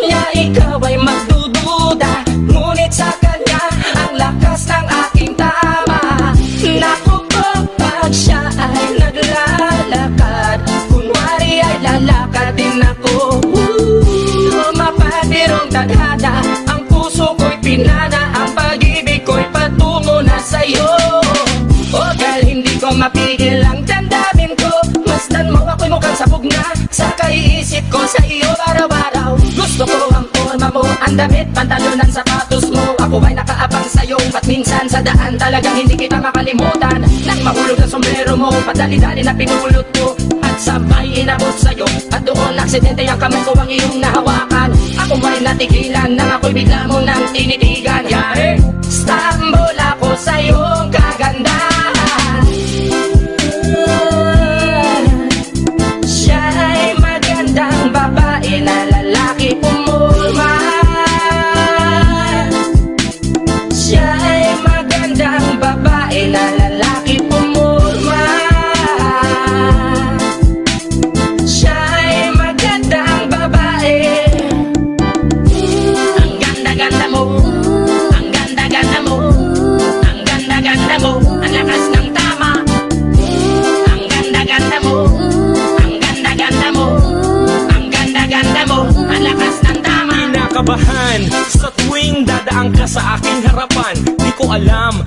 niya ikaw ay magdududa. Ngunit sa kanya ang lakas ng aking tama. Naku po pag siya ay naglalakad Kunwari ay lalakad din ako Mapatirong tadhana Ang puso ko'y pinana Ang pag-ibig ko'y patungo na sa'yo. O dahil hindi ko mapigil ang dandamin ko Masdan mo ako'y mukhang sabog na Sa kaiisip ko sa iyo para gusto ko ang forma mo Ang damit, pantalonan, sapatos mo. Ako ay nakaabang sa'yo At minsan sa daan talagang hindi kita makalimutan? Nang mahulog ang sombrero mo Padali-dali na pinulot ko. At sabay inabot sa'yo At doon aksidente ang kamay ko ang iyong nahawakan. Ako ay natigilan Nang ako'y bigla mo nang tinitigan tama Kinakabahan sa tuwing dadaan ka sa aking harapan Di ko alam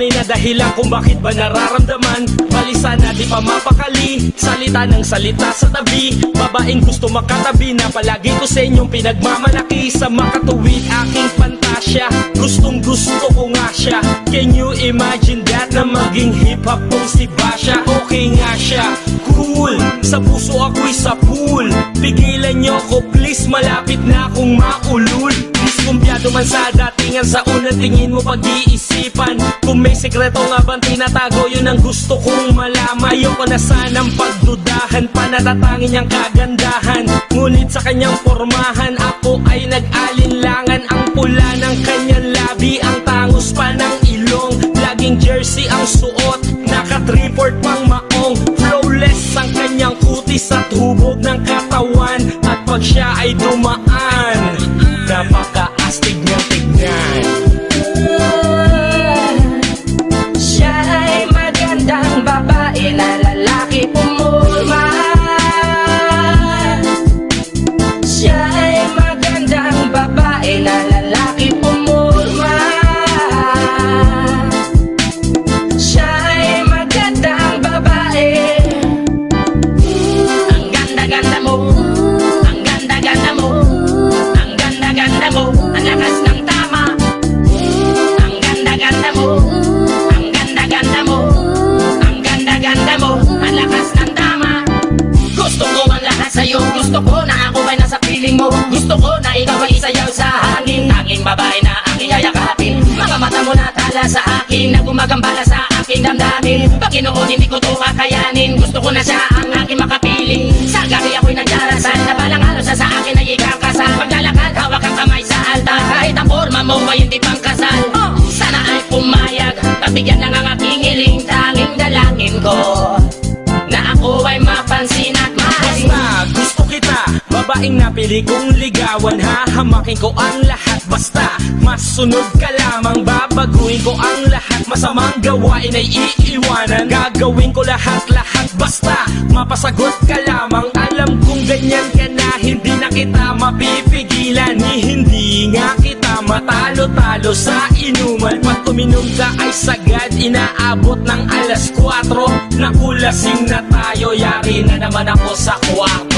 tunay na dahilan kung bakit ba nararamdaman. Balisa na di pa mapakali Salita ng salita sa tabi. Babaeng gusto makatabi na palagi ko sa inyong pinagmamalaki. Sa makatuwid aking pantasya Gustong gusto ko nga siya. Can you imagine that na maging hip hop tong si Basha? Okay nga siya Cool. Sa puso ako'y sa pool. Pigilan niyo ko please malapit na akong maulul Man sa datingan sa unang tingin mo pag-iisipan. Kung may sekreto nga bang tinatago yun ang gusto kong malaman. Ayoko na sanang pagdudahan Panatatangin niyang kagandahan. Ngunit sa kanyang pormahan Ako ay nag-alinlangan. Ang pula ng kanyang labi Ang tangos pa ng ilong. Laging jersey ang suot Naka-triport pang maong. Flawless ang kanyang kutis At hubog ng katawan. At pag siya ay dumaan piling mo Gusto ko na ikaw ay isayaw sa hangin. Tanging babae na aking yayakapin Mga mata mo na tala sa akin Na gumagambala sa aking damdamin. Pagkinoon hindi ko to kakayanin. Gusto ko na siya ang aking Babaeng napili kong ligawan Hahamakin ko ang lahat. Basta masunod ka lamang Babaguhin ko ang lahat. Masamang gawain ay iiwanan Gagawin ko lahat-lahat. Basta mapasagot ka lamang Alam kong ganyan ka na. Hindi na kita mapipigilan hindi nga kita matalo-talo sa inuman. Pag uminom ka ay sagad Inaabot ng alas 4 Nakulasing na tayo Yari na naman ako sa kwarto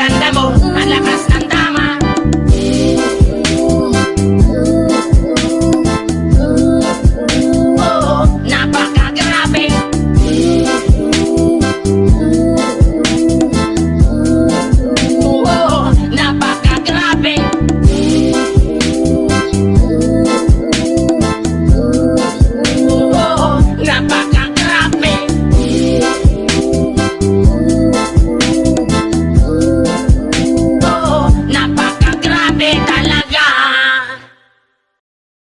Ganda mo, ang lakas